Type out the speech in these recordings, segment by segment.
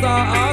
thought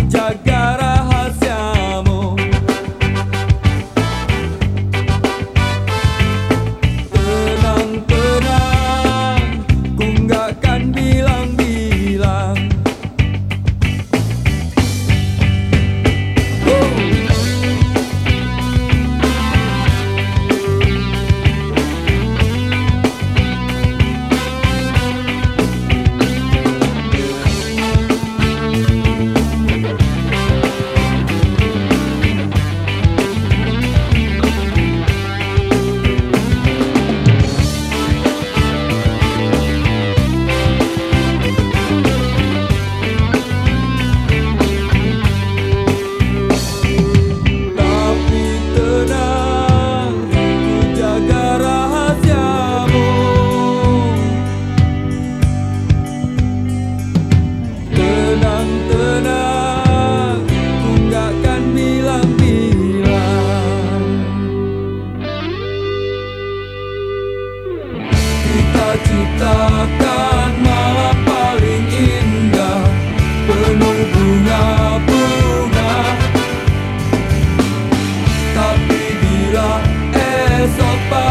de agarrar.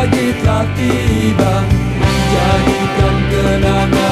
Pagi telah tiba. Jadikan kenangan